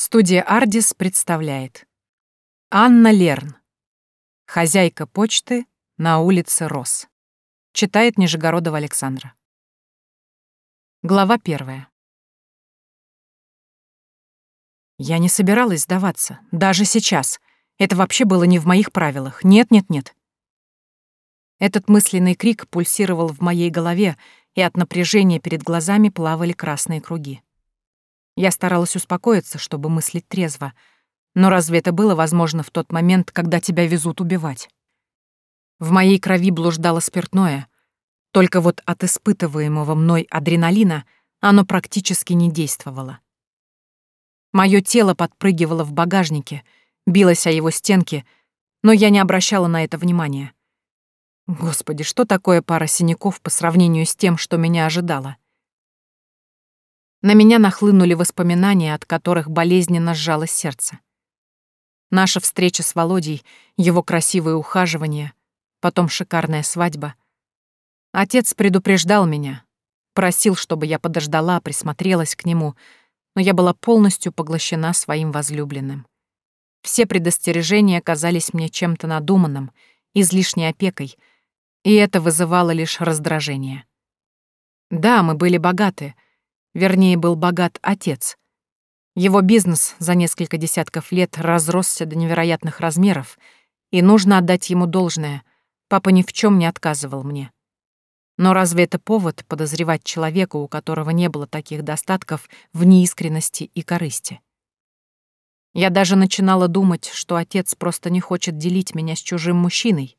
Студия «Ардис» представляет Анна Лерн Хозяйка почты на улице Рос Читает Нижегородова Александра Глава первая Я не собиралась сдаваться, даже сейчас. Это вообще было не в моих правилах. Нет-нет-нет. Этот мысленный крик пульсировал в моей голове, и от напряжения перед глазами плавали красные круги. Я старалась успокоиться, чтобы мыслить трезво. Но разве это было возможно в тот момент, когда тебя везут убивать? В моей крови блуждало спиртное. Только вот от испытываемого мной адреналина оно практически не действовало. Мое тело подпрыгивало в багажнике, билось о его стенки, но я не обращала на это внимания. Господи, что такое пара синяков по сравнению с тем, что меня ожидало? На меня нахлынули воспоминания, от которых болезненно сжалось сердце. Наша встреча с Володей, его красивое ухаживание, потом шикарная свадьба. Отец предупреждал меня, просил, чтобы я подождала, присмотрелась к нему, но я была полностью поглощена своим возлюбленным. Все предостережения казались мне чем-то надуманным, излишней опекой, и это вызывало лишь раздражение. Да, мы были богаты — Вернее, был богат отец. Его бизнес за несколько десятков лет разросся до невероятных размеров, и нужно отдать ему должное. Папа ни в чем не отказывал мне. Но разве это повод подозревать человека, у которого не было таких достатков в неискренности и корысти? Я даже начинала думать, что отец просто не хочет делить меня с чужим мужчиной,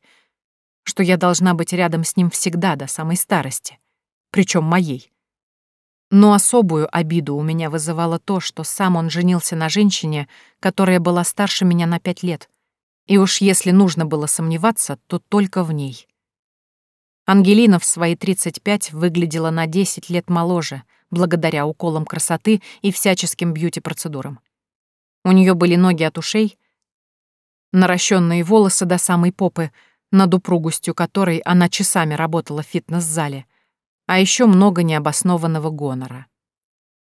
что я должна быть рядом с ним всегда до самой старости, причем моей. Но особую обиду у меня вызывало то, что сам он женился на женщине, которая была старше меня на пять лет. И уж если нужно было сомневаться, то только в ней. Ангелина в свои 35 выглядела на 10 лет моложе, благодаря уколам красоты и всяческим бьюти-процедурам. У нее были ноги от ушей, наращенные волосы до самой попы, над упругостью которой она часами работала в фитнес-зале, а еще много необоснованного гонора.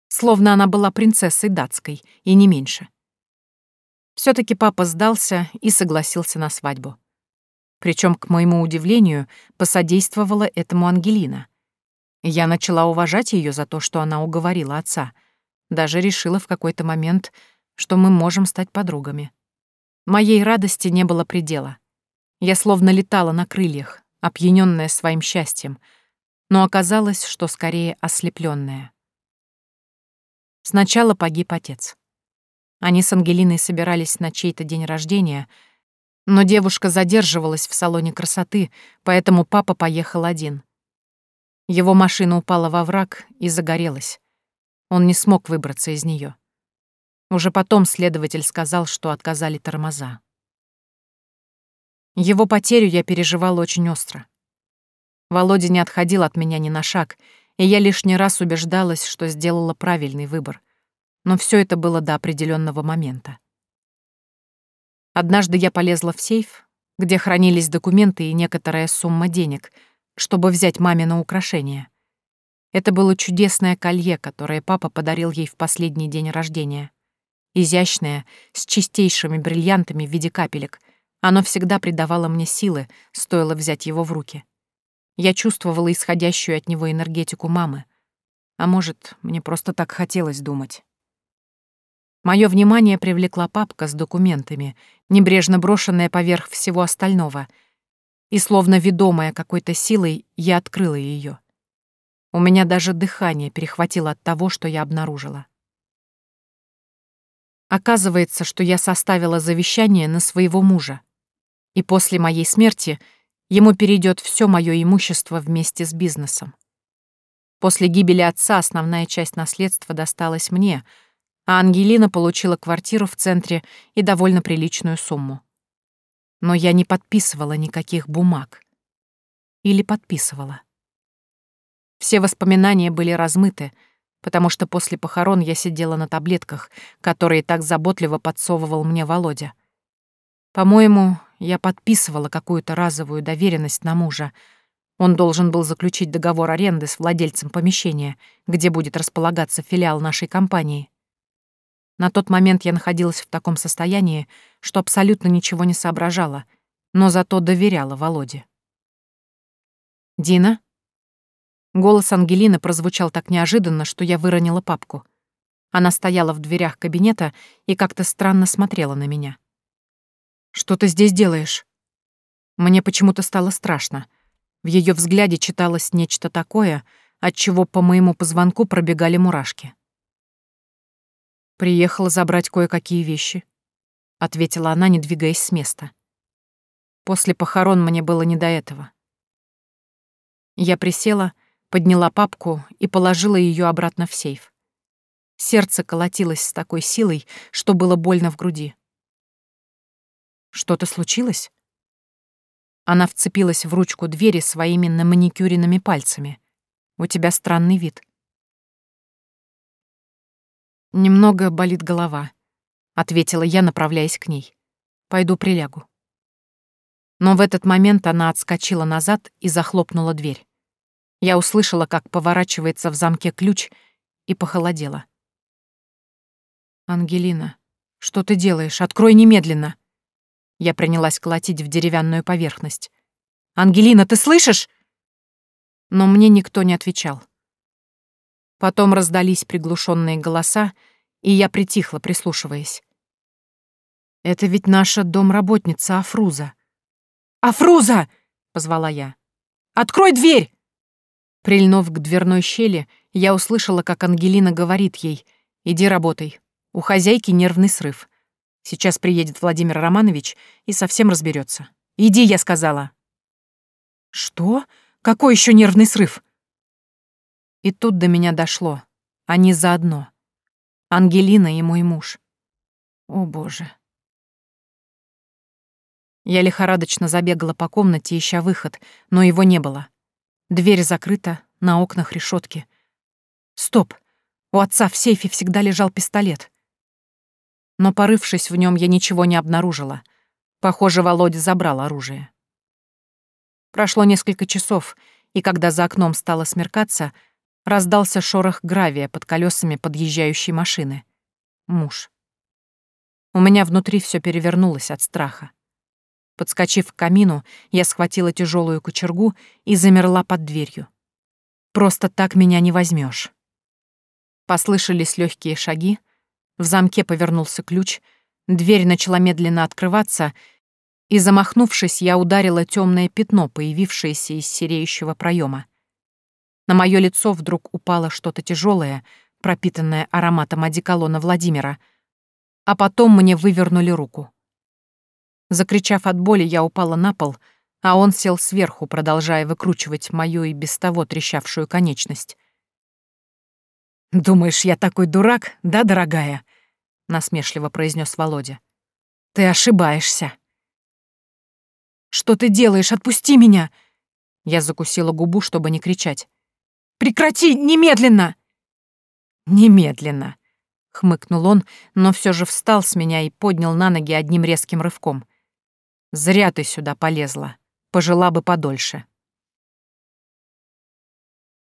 Словно она была принцессой датской, и не меньше. все таки папа сдался и согласился на свадьбу. Причем, к моему удивлению, посодействовала этому Ангелина. Я начала уважать ее за то, что она уговорила отца. Даже решила в какой-то момент, что мы можем стать подругами. Моей радости не было предела. Я словно летала на крыльях, опьянённая своим счастьем — но оказалось, что скорее ослепленная. Сначала погиб отец. Они с Ангелиной собирались на чей-то день рождения, но девушка задерживалась в салоне красоты, поэтому папа поехал один. Его машина упала во враг и загорелась. Он не смог выбраться из нее. Уже потом следователь сказал, что отказали тормоза. Его потерю я переживал очень остро. Володя не отходил от меня ни на шаг, и я лишний раз убеждалась, что сделала правильный выбор. Но все это было до определенного момента. Однажды я полезла в сейф, где хранились документы и некоторая сумма денег, чтобы взять маме на украшение. Это было чудесное колье, которое папа подарил ей в последний день рождения. Изящное, с чистейшими бриллиантами в виде капелек. Оно всегда придавало мне силы, стоило взять его в руки. Я чувствовала исходящую от него энергетику мамы. А может, мне просто так хотелось думать. Моё внимание привлекла папка с документами, небрежно брошенная поверх всего остального, и, словно ведомая какой-то силой, я открыла её. У меня даже дыхание перехватило от того, что я обнаружила. Оказывается, что я составила завещание на своего мужа. И после моей смерти — Ему перейдет все мое имущество вместе с бизнесом. После гибели отца основная часть наследства досталась мне, а Ангелина получила квартиру в центре и довольно приличную сумму. Но я не подписывала никаких бумаг. Или подписывала. Все воспоминания были размыты, потому что после похорон я сидела на таблетках, которые так заботливо подсовывал мне Володя. По-моему, я подписывала какую-то разовую доверенность на мужа. Он должен был заключить договор аренды с владельцем помещения, где будет располагаться филиал нашей компании. На тот момент я находилась в таком состоянии, что абсолютно ничего не соображала, но зато доверяла Володе. «Дина?» Голос Ангелины прозвучал так неожиданно, что я выронила папку. Она стояла в дверях кабинета и как-то странно смотрела на меня. «Что ты здесь делаешь?» Мне почему-то стало страшно. В ее взгляде читалось нечто такое, от чего по моему позвонку пробегали мурашки. «Приехала забрать кое-какие вещи», — ответила она, не двигаясь с места. После похорон мне было не до этого. Я присела, подняла папку и положила ее обратно в сейф. Сердце колотилось с такой силой, что было больно в груди. «Что-то случилось?» Она вцепилась в ручку двери своими наманикюренными пальцами. «У тебя странный вид». «Немного болит голова», — ответила я, направляясь к ней. «Пойду прилягу». Но в этот момент она отскочила назад и захлопнула дверь. Я услышала, как поворачивается в замке ключ, и похолодела. «Ангелина, что ты делаешь? Открой немедленно!» Я принялась колотить в деревянную поверхность. «Ангелина, ты слышишь?» Но мне никто не отвечал. Потом раздались приглушенные голоса, и я притихла, прислушиваясь. «Это ведь наша домработница Афруза». «Афруза!» — позвала я. «Открой дверь!» Прильнув к дверной щели, я услышала, как Ангелина говорит ей «Иди работай. У хозяйки нервный срыв. Сейчас приедет Владимир Романович и совсем разберется. Иди, я сказала». «Что? Какой еще нервный срыв?» И тут до меня дошло. Они заодно. Ангелина и мой муж. О, боже. Я лихорадочно забегала по комнате, ища выход, но его не было. Дверь закрыта, на окнах решетки. Стоп! У отца в сейфе всегда лежал пистолет. Но, порывшись в нем, я ничего не обнаружила. Похоже, Володя забрал оружие. Прошло несколько часов, и когда за окном стало смеркаться, Раздался шорох гравия под колесами подъезжающей машины. Муж. У меня внутри все перевернулось от страха. Подскочив к камину, я схватила тяжелую кучергу и замерла под дверью. Просто так меня не возьмешь. Послышались легкие шаги, в замке повернулся ключ, дверь начала медленно открываться, и, замахнувшись, я ударила темное пятно, появившееся из сереющего проема. На мое лицо вдруг упало что-то тяжелое, пропитанное ароматом одеколона Владимира, а потом мне вывернули руку. Закричав от боли, я упала на пол, а он сел сверху, продолжая выкручивать мою и без того трещавшую конечность. «Думаешь, я такой дурак, да, дорогая?» — насмешливо произнес Володя. «Ты ошибаешься». «Что ты делаешь? Отпусти меня!» Я закусила губу, чтобы не кричать. Прекрати немедленно!» «Немедленно!» — хмыкнул он, но все же встал с меня и поднял на ноги одним резким рывком. «Зря ты сюда полезла. Пожила бы подольше».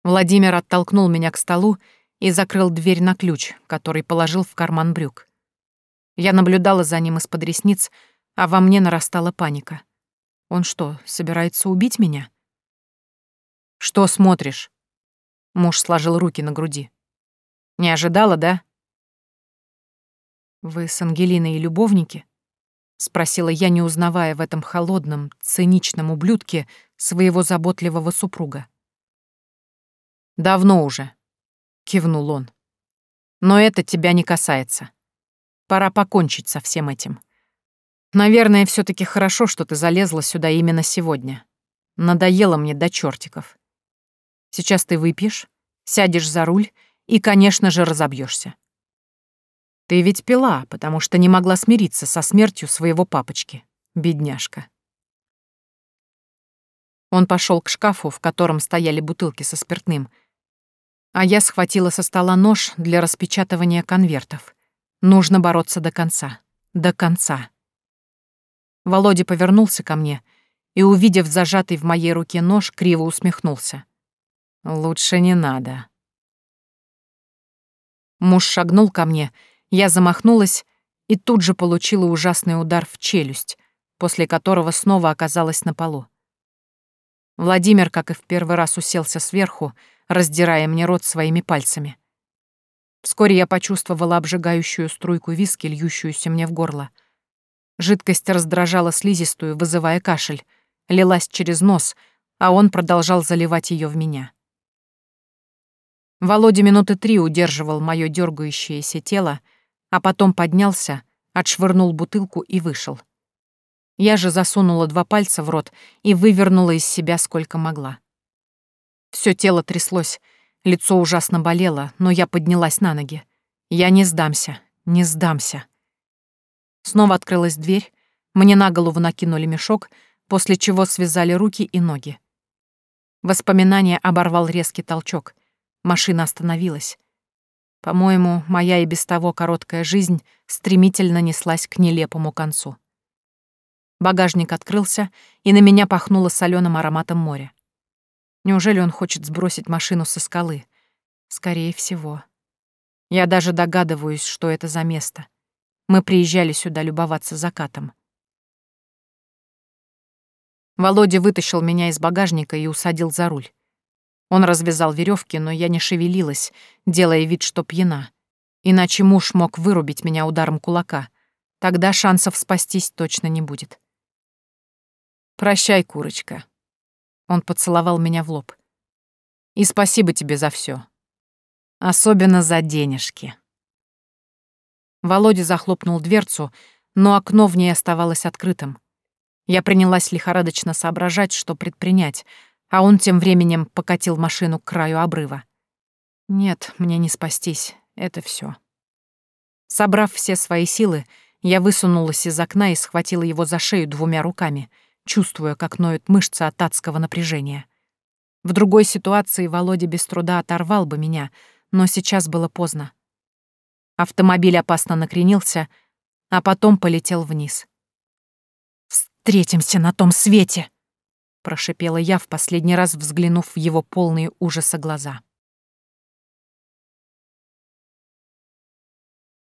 Владимир оттолкнул меня к столу и закрыл дверь на ключ, который положил в карман брюк. Я наблюдала за ним из-под ресниц, а во мне нарастала паника. Он что, собирается убить меня? «Что смотришь?» Муж сложил руки на груди. «Не ожидала, да?» «Вы с Ангелиной любовники?» — спросила я, не узнавая в этом холодном, циничном ублюдке своего заботливого супруга. «Давно уже», — кивнул он. «Но это тебя не касается. Пора покончить со всем этим. Наверное, все таки хорошо, что ты залезла сюда именно сегодня. Надоело мне до чертиков. Сейчас ты выпьешь, сядешь за руль и, конечно же, разобьешься. Ты ведь пила, потому что не могла смириться со смертью своего папочки, бедняжка. Он пошел к шкафу, в котором стояли бутылки со спиртным, а я схватила со стола нож для распечатывания конвертов. Нужно бороться до конца. До конца. Володя повернулся ко мне и, увидев зажатый в моей руке нож, криво усмехнулся. Лучше не надо. Муж шагнул ко мне Я замахнулась и тут же получила ужасный удар в челюсть, после которого снова оказалась на полу. Владимир, как и в первый раз, уселся сверху, раздирая мне рот своими пальцами. Вскоре я почувствовала обжигающую струйку виски, льющуюся мне в горло. Жидкость раздражала слизистую, вызывая кашель, лилась через нос, а он продолжал заливать ее в меня. Володя минуты три удерживал мое дергающееся тело, а потом поднялся, отшвырнул бутылку и вышел. Я же засунула два пальца в рот и вывернула из себя сколько могла. Все тело тряслось, лицо ужасно болело, но я поднялась на ноги. Я не сдамся, не сдамся. Снова открылась дверь, мне на голову накинули мешок, после чего связали руки и ноги. Воспоминание оборвал резкий толчок. Машина остановилась. По-моему, моя и без того короткая жизнь стремительно неслась к нелепому концу. Багажник открылся, и на меня пахнуло соленым ароматом моря. Неужели он хочет сбросить машину со скалы? Скорее всего. Я даже догадываюсь, что это за место. Мы приезжали сюда любоваться закатом. Володя вытащил меня из багажника и усадил за руль. Он развязал веревки, но я не шевелилась, делая вид, что пьяна. Иначе муж мог вырубить меня ударом кулака. Тогда шансов спастись точно не будет. «Прощай, курочка». Он поцеловал меня в лоб. «И спасибо тебе за все, Особенно за денежки». Володя захлопнул дверцу, но окно в ней оставалось открытым. Я принялась лихорадочно соображать, что предпринять, а он тем временем покатил машину к краю обрыва. Нет, мне не спастись, это все. Собрав все свои силы, я высунулась из окна и схватила его за шею двумя руками, чувствуя, как ноют мышцы от адского напряжения. В другой ситуации Володя без труда оторвал бы меня, но сейчас было поздно. Автомобиль опасно накренился, а потом полетел вниз. «Встретимся на том свете!» прошипела я в последний раз, взглянув в его полные ужаса глаза.